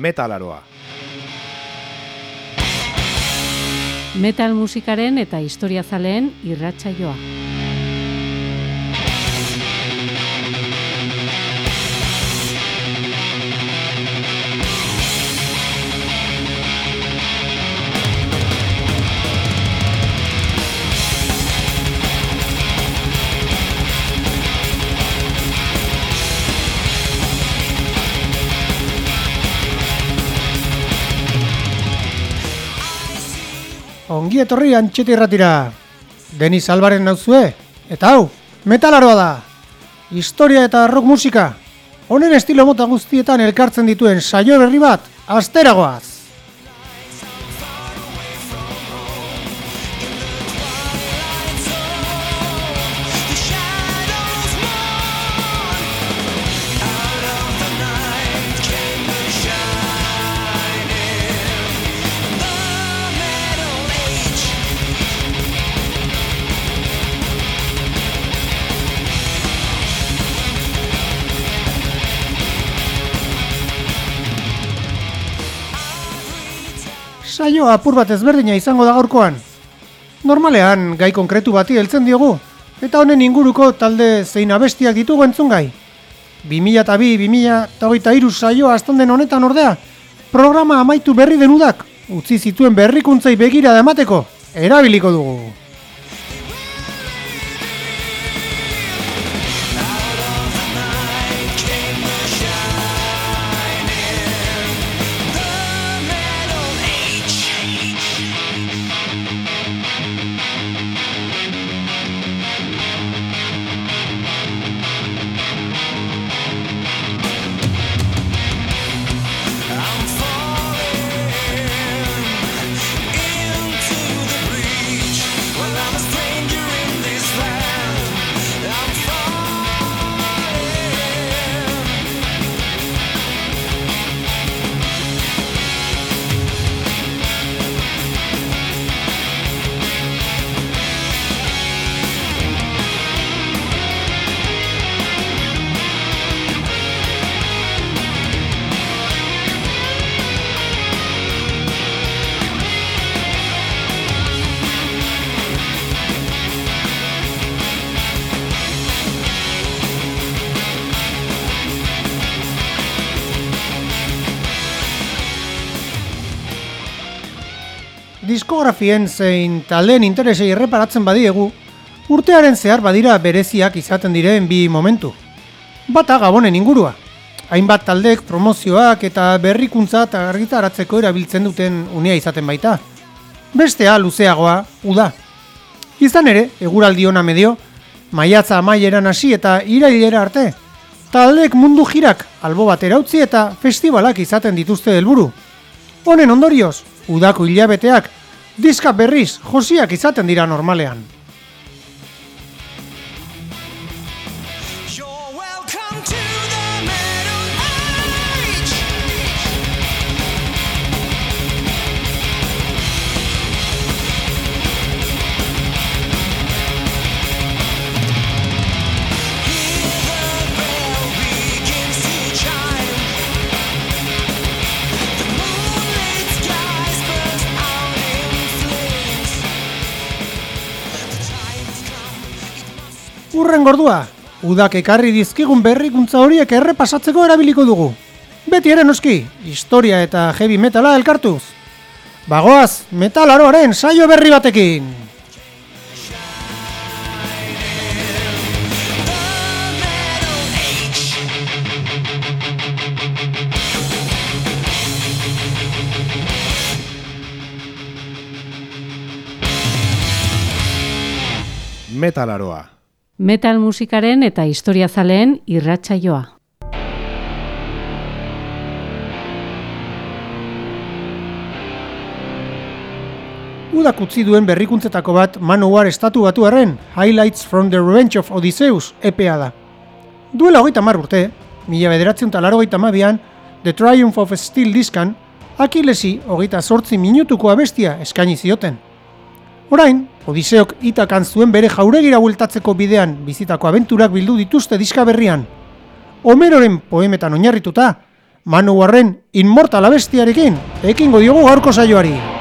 metalaroa. Metal musikaren eta historia zaleen irratsaioa. Ongi etorri antxete irratira. Denis Albaren nauzue. Eta hau, metalaroa da. Historia eta rock musika. Honen estilo mota guztietan elkartzen dituen saio berri bat, asteragoaz. Saio apur bat ezberdina izango da gaurkoan. Normalean, gai konkretu bati heltzen diogu, eta honen inguruko talde zein abestiak ditugu entzun gai. 2002-2008 saioa aztanden honetan ordea, programa amaitu berri denudak, utzi zituen berrikuntzai begira emateko, erabiliko dugu. Diskografien zein taldeen interesei erreparatzen badiegu, urtearen zehar badira bereziak izaten diren bi momentu. Bata gabonen ingurua. Hainbat taldeek promozioak eta berrikuntza eta argitaratzeko erabiltzen duten unea izaten baita. Bestea luzeagoa, uda. Izan ere, eguraldi ona medio, maiatza amaieran hasi eta irailera arte, taldeek mundu jirak albo batera utzi eta festivalak izaten dituzte helburu. Honen ondorioz, udako hilabeteak diska berriz josiak izaten dira normalean. Urren gordua, udak ekarri dizkigun berrikuntza horiek errepasatzeko erabiliko dugu. Beti ere noski, historia eta heavy metala elkartuz. Bagoaz, metalaroaren saio berri batekin. Metalaroa. Metal musikaren eta historia zaleen irratsaioa. Udak utzi duen berrikuntzetako bat Manowar estatu batuaren Highlights from the Revenge of Odysseus EPA da. Duela hogeita mar urte, mila bederatzen talaro hogeita mabian, The Triumph of Steel diskan, Akilesi hogeita sortzi minutuko abestia eskaini zioten. Orain, Odiseok itakan zuen bere jauregira bueltatzeko bidean bizitako abenturak bildu dituzte diska berrian. Homeroren poemetan oinarrituta, Manu Warren inmortal abestiarekin, ekingo diogu gaurko saioari.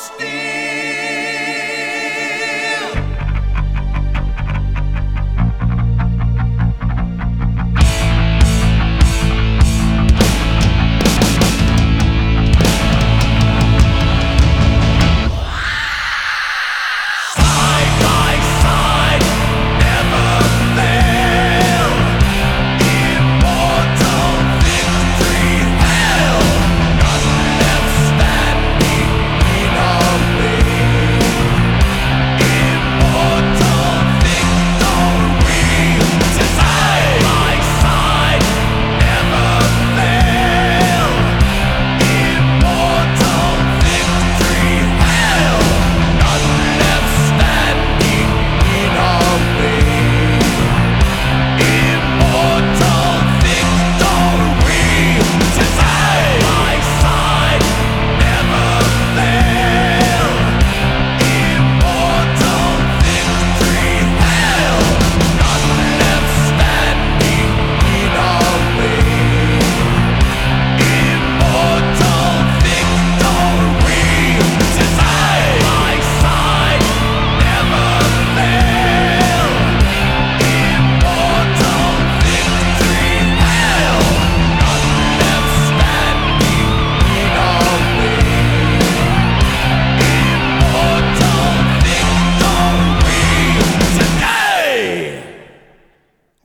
still.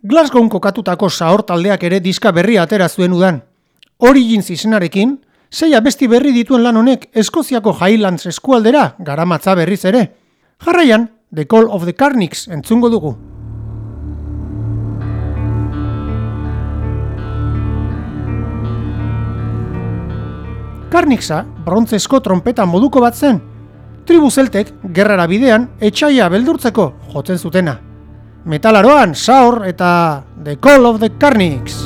Glasgown kokatutako sahor taldeak ere diska berria atera zuen udan. Origins izenarekin, sei abesti berri dituen lan honek Eskoziako Highlands eskualdera garamatza berriz ere. Jarraian, The Call of the Carnix entzungo dugu. Karnixa, brontzesko trompeta moduko bat zen. Tribu zeltek, gerrara bidean, etxaia beldurtzeko jotzen zutena. Metalaroan, Saur eta The Call of the Carnix.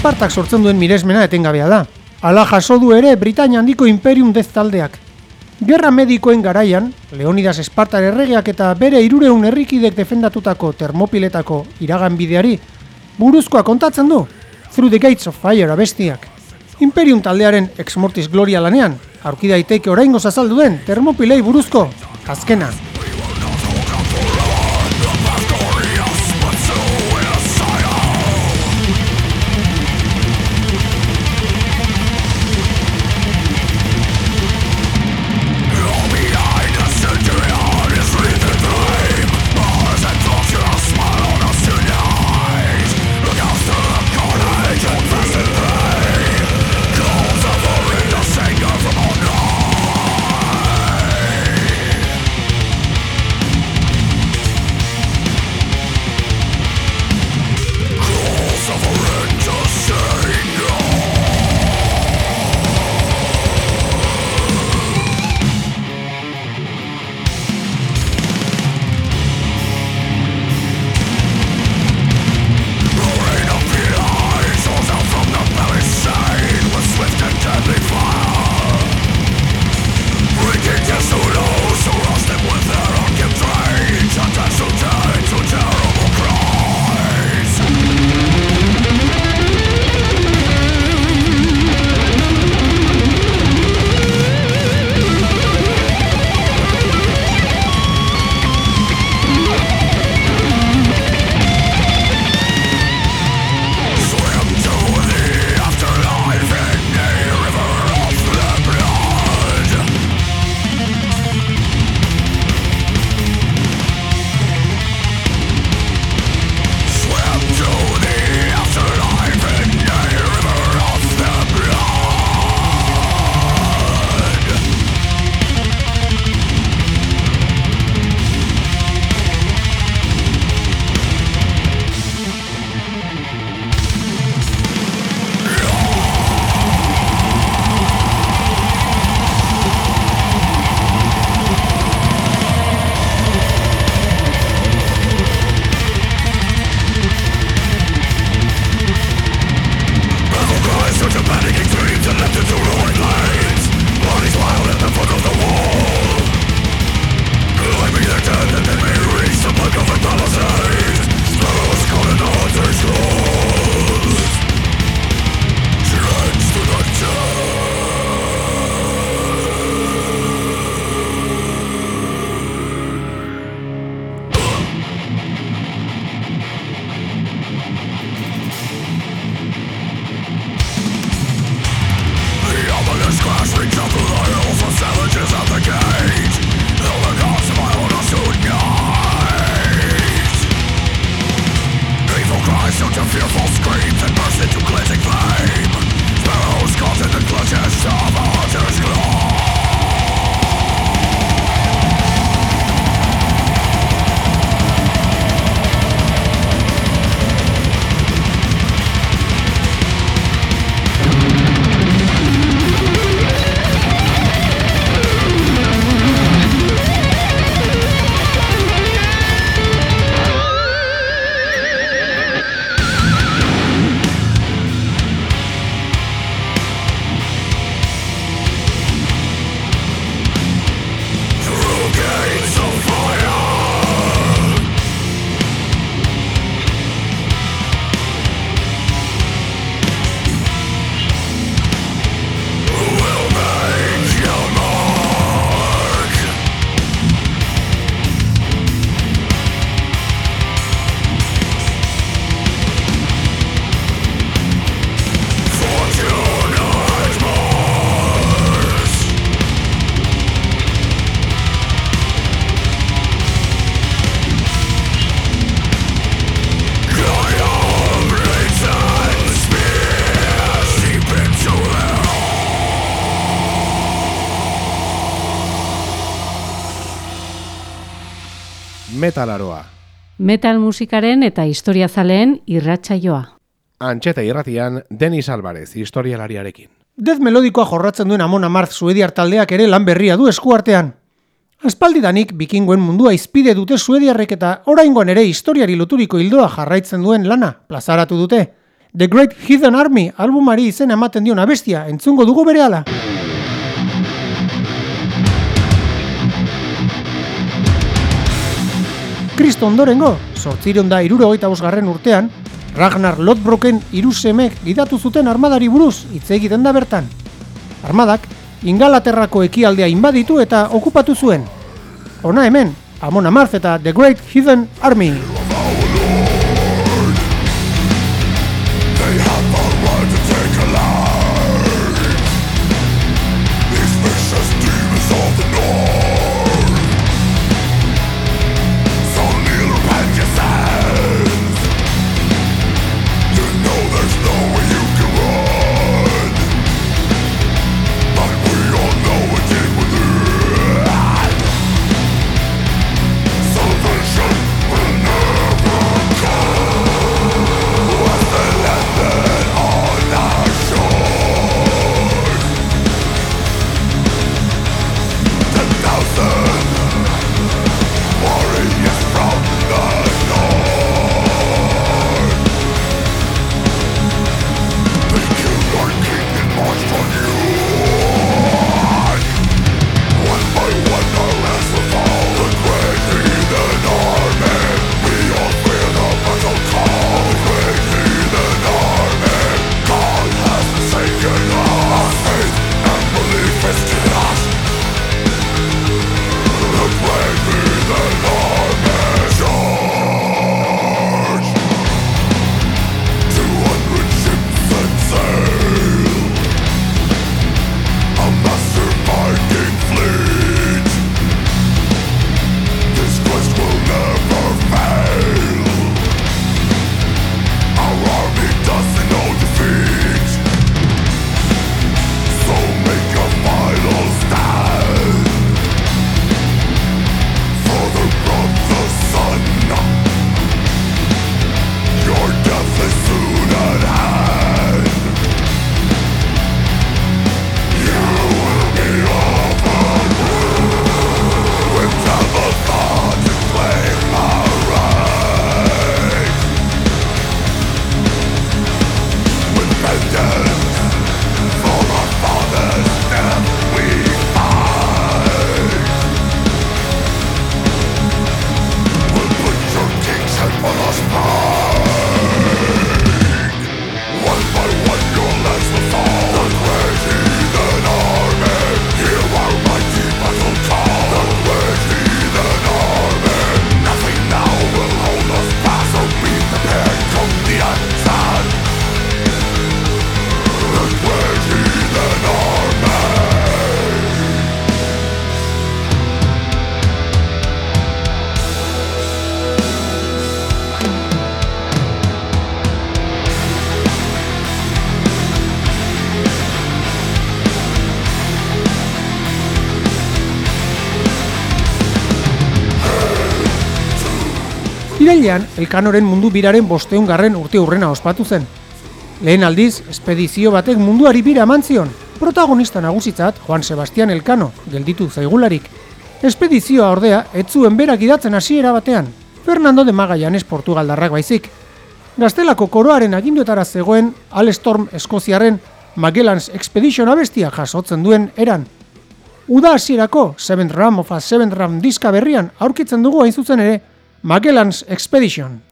Espartak sortzen duen miresmena etengabea da. Hala jaso du ere Britainia handiko Imperium Dez taldeak. Gerra medikoen garaian, Leonidas Espartar erregeak eta bere irureun herrikidek defendatutako termopiletako iragan bideari, buruzkoa kontatzen du, Through the Gates of Fire abestiak. Imperium taldearen Ex Mortis Gloria lanean, aurki daiteke oraingo azaldu den termopilei buruzko, azkena. Metalaroa. Metal musikaren eta historiazaleen irratsaioa. Antxeta irratian, Denis Alvarez, historialariarekin. Death melodikoa jorratzen duen Amon Amarth suediar taldeak ere lan berria du eskuartean. Aspaldidanik bikingoen mundua izpide dute suediarrek eta oraingoan ere historiari loturiko hildoa jarraitzen duen lana plazaratu dute. The Great Hidden Army albumari izen ematen dion abestia entzungo dugu berehala. Kristo ondorengo, sortzireun da irurogeita bosgarren urtean, Ragnar Lodbroken hiru semek gidatu zuten armadari buruz hitz egiten da bertan. Armadak, Ingalaterrako ekialdea inbaditu eta okupatu zuen. Hona hemen, Amon Amarth eta The Great Hidden Army. Irailean, Elkanoren mundu biraren bosteun garren urte hurrena ospatu zen. Lehen aldiz, espedizio batek munduari bira eman zion, protagonista nagusitzat Juan Sebastian Elkano, gelditu zaigularik. Espedizioa ordea, ez zuen berak idatzen hasiera batean, Fernando de Magallanes Portugaldarrak baizik. Gaztelako koroaren aginduetara zegoen Alstorm Eskoziarren Magellans Expedition abestia jasotzen duen eran. Uda hasierako Seventh Ram of a Seventh Ram diska berrian aurkitzen dugu hain zuzen ere Magellans Expedition.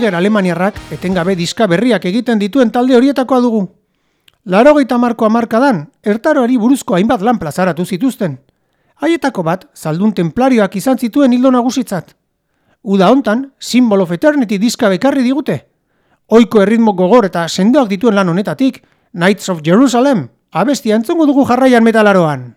Gravedigger Alemaniarrak etengabe diska berriak egiten dituen talde horietakoa dugu. Larogeita marko amarkadan, ertaroari buruzko hainbat lan plazaratu zituzten. Haietako bat, zaldun templarioak izan zituen hildo nagusitzat. Uda hontan, Symbol of Eternity diska bekarri digute. Oiko erritmo gogor eta sendoak dituen lan honetatik, Knights of Jerusalem, abestia entzongo dugu jarraian metalaroan.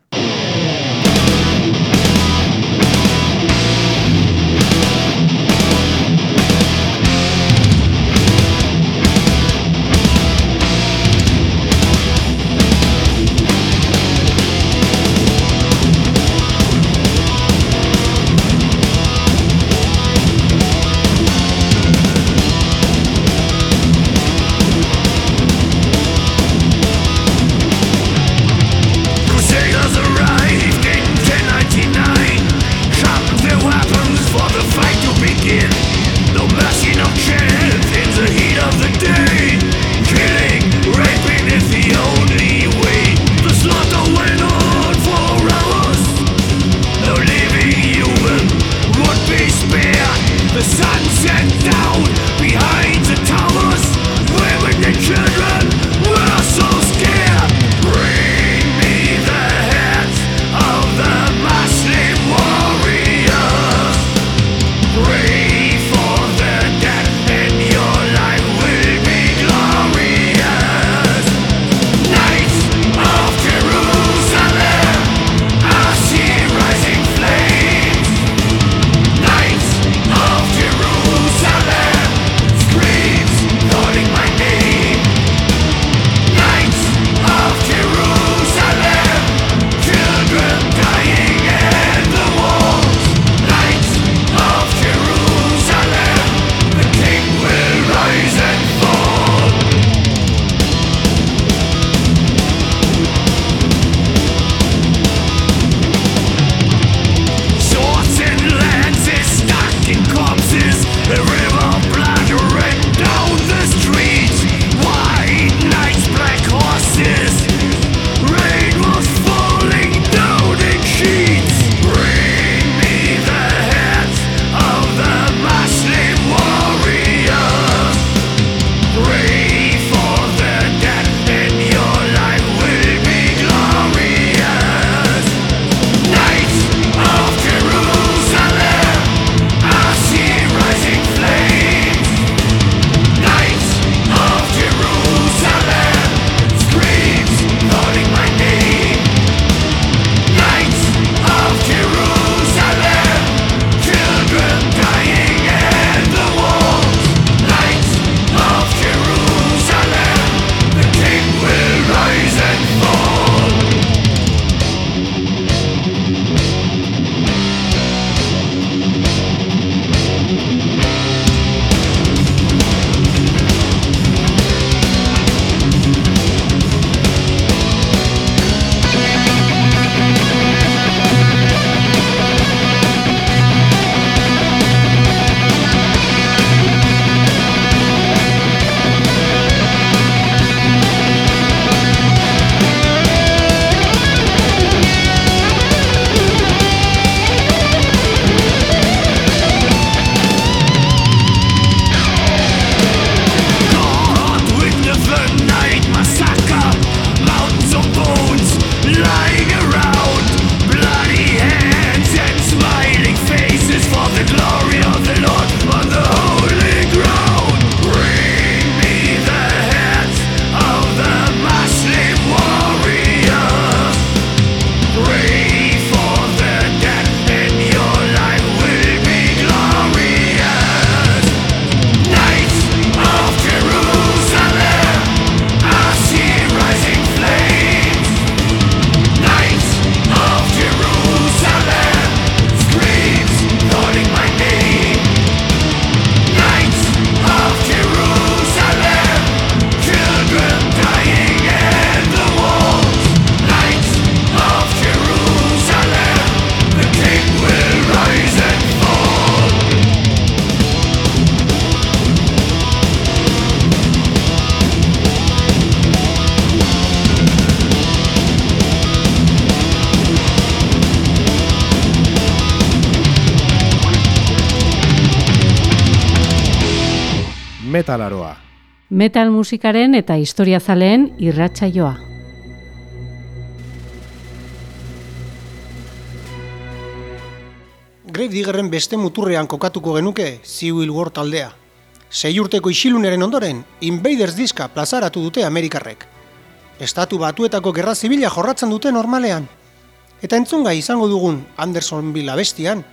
Metal musikaren eta historiazaleen irratsaioa. Grave Diggerren beste muturrean kokatuko genuke Civil War taldea. Sei urteko isiluneren ondoren, Invaders diska plazaratu dute Amerikarrek. Estatu batuetako gerra zibila jorratzen dute normalean. Eta entzungai izango dugun Andersonville abestian,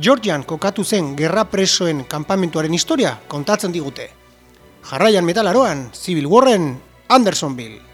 Georgian kokatu zen gerra presoen kanpamentuaren historia kontatzen digute. Jarraian metalaroan, Civil Warren, Andersonville.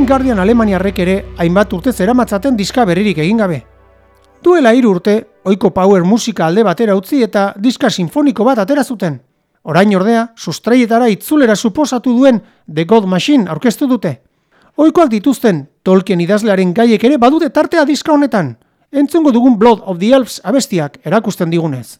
Blind Guardian Alemaniarrek ere hainbat urte zeramatzaten diska berririk egin gabe. Duela hiru urte, ohiko power musika alde batera utzi eta diska sinfoniko bat atera zuten. Orain ordea, sustraietara itzulera suposatu duen The God Machine aurkeztu dute. Ohikoak dituzten Tolkien idazlearen gaiek ere badute tartea diska honetan. Entzungo dugun Blood of the Elves abestiak erakusten digunez.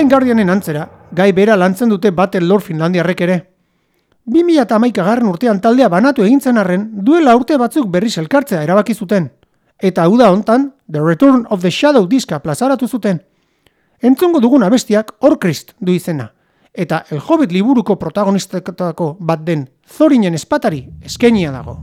Blind Guardianen antzera, gai bera lantzen dute Battle lor Finlandiarrek ere. 2008 garren urtean taldea banatu egintzen arren, duela urte batzuk berriz elkartzea erabaki zuten. Eta hau da hontan, The Return of the Shadow diska plazaratu zuten. Entzungo duguna bestiak Orkrist du izena, eta El Hobbit liburuko protagonistetako bat den Thorinen espatari eskenia dago.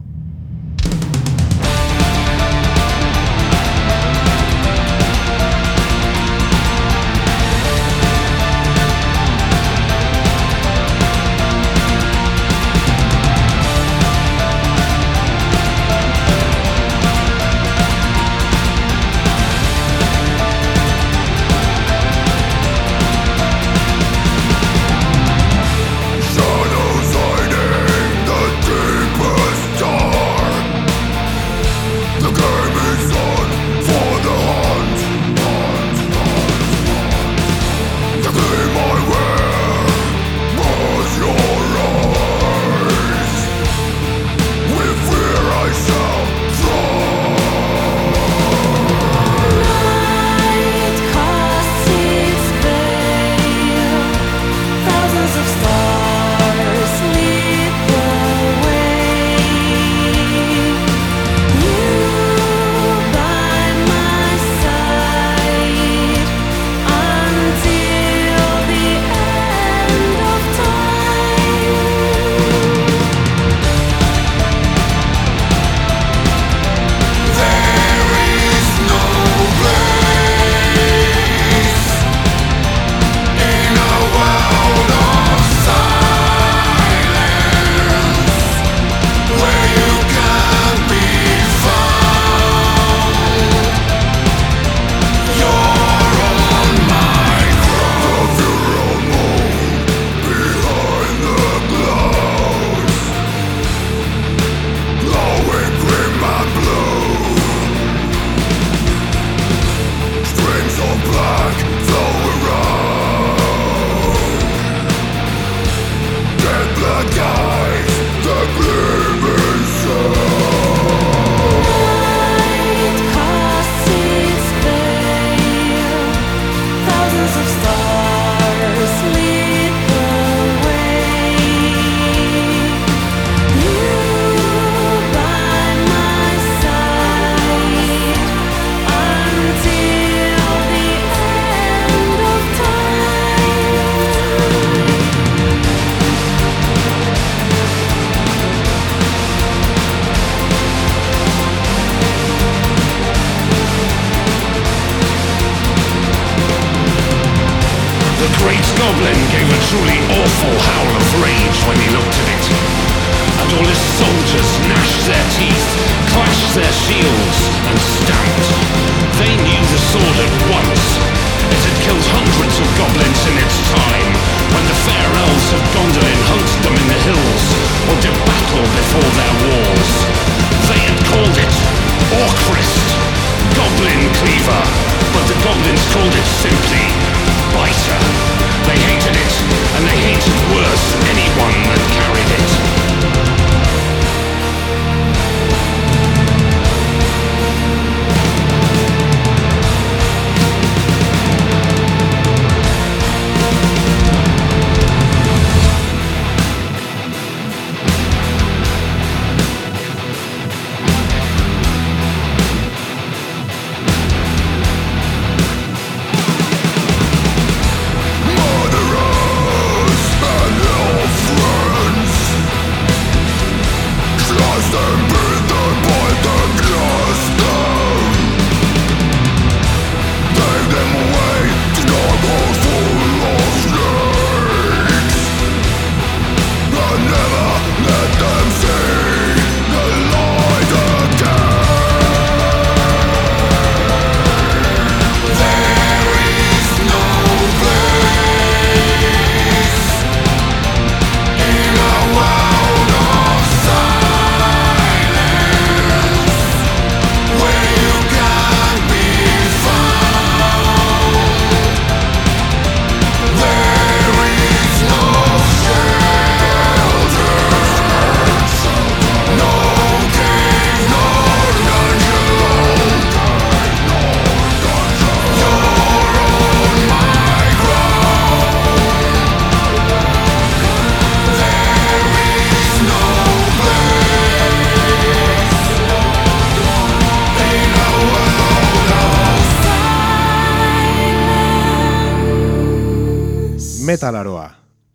Metalaroa.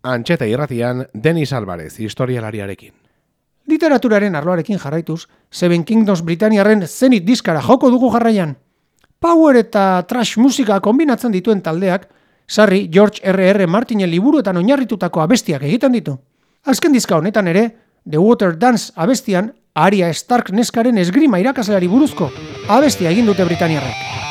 Antxeta irratian, Denis Alvarez, historialariarekin. Literaturaren arloarekin jarraituz, Seven Kingdoms Britaniarren zenit diskara joko dugu jarraian. Power eta trash musika kombinatzen dituen taldeak, sarri George R.R. Martinen liburuetan oinarritutako abestiak egiten ditu. Azken diska honetan ere, The Water Dance abestian, Arya Stark neskaren esgrima irakasleari buruzko abestia egin dute Britaniarrek.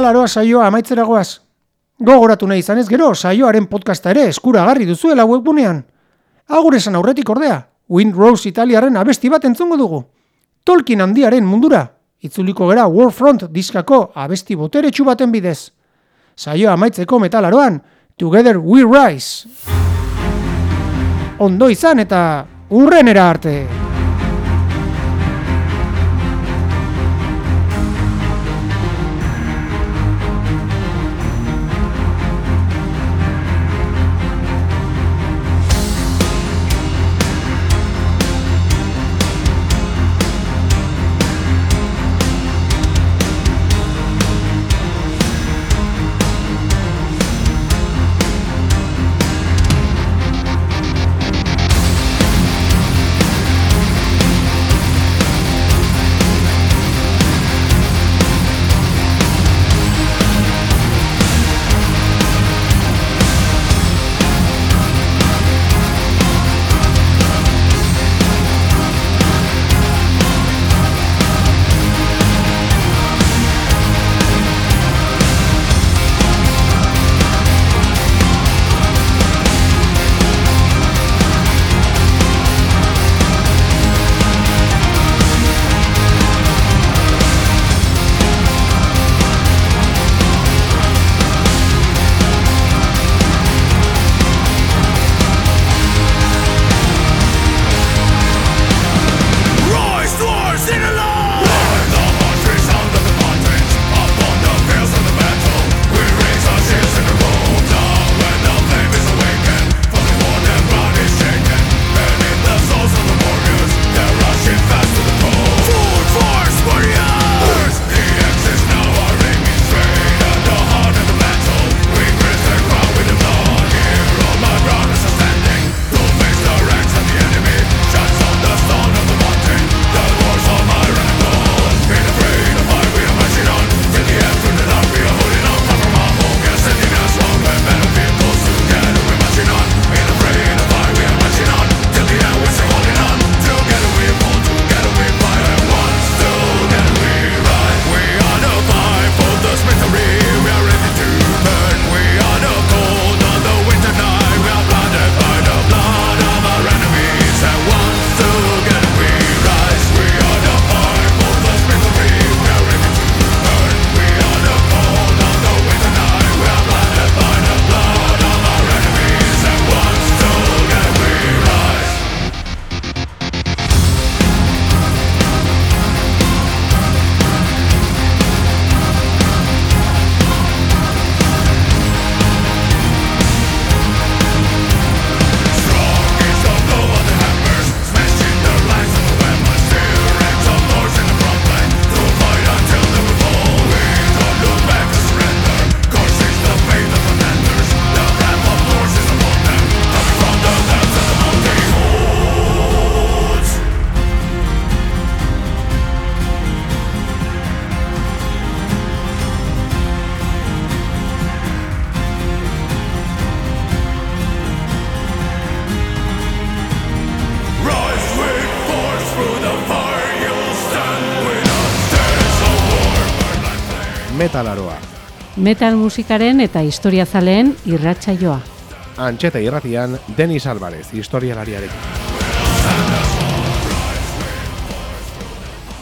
laroa saioa amaitzeragoaz. Gogoratu nahi izanez gero, saioaren podcasta ere eskuragarri duzuela webgunean. Agur esan aurretik ordea, Wind Rose Italiaren abesti bat entzongo dugu. Tolkien handiaren mundura, itzuliko gera Warfront diskako abesti botere baten bidez. Saioa amaitzeko metalaroan, Together We Rise. Ondo izan eta urrenera! Ondo izan eta urrenera arte! metal musikaren eta historiazaleen irratsaioa. Antxeta irratian Denis Alvarez historialariarekin.